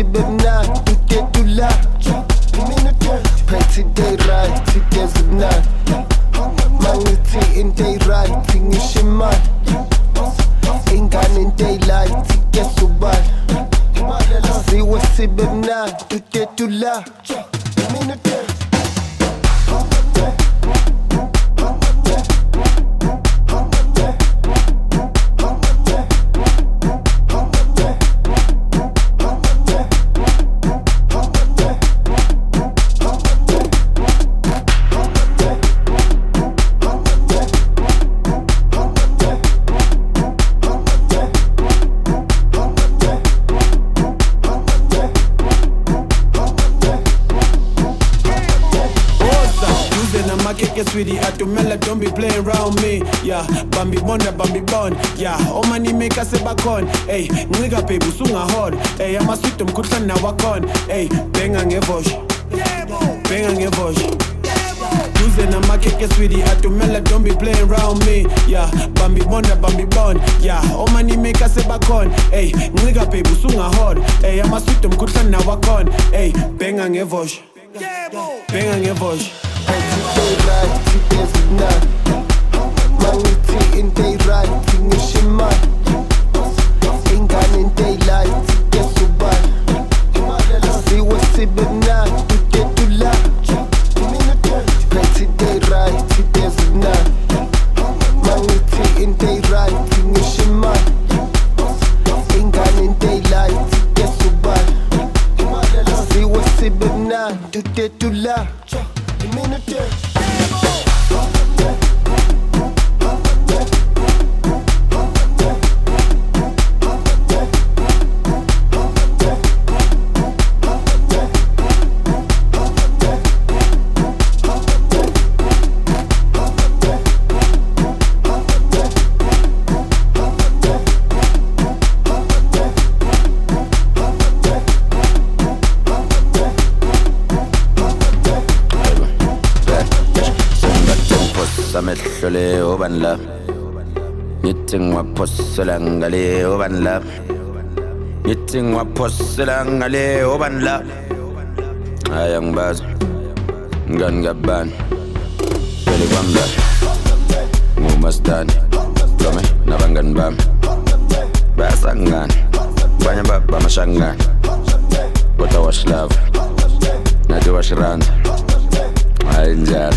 siwe sibe mnandi utetula phethe day right igeze mnandi mangithi in day right ngisho imali ingane in daylight iyasubala siwe sibe mnandi utetula Tuesday makeke sweetie atumela don't be playing around me. Yeah bambi bonda bambi bond. Yeah omani make se bakhona hey ncika baby usungahona hey amaswidi omkhuhlane nawakhona hey benga ngevosh benga ngevosh Tuesday na makeke sweetie atumela don't be playing around me. Yeah bambi bonda bambi bond. Yeah oh, omani make se bakhona hey ncika baby usungahona hey amaswidi omkhuhlane nawakhona hey benga ngevosh benga ngevosh day right igeze mnandi le obani la ngithi ngiwaphosela ngale obani la ngithi ngiwaphosela ngale obani la hayi angibazi ngani kabani vele kwami la ngumastani lome nabangani bami bayasangana banye bamashangana kodwa washilava nathi washiranza hayi njalo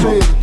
Tama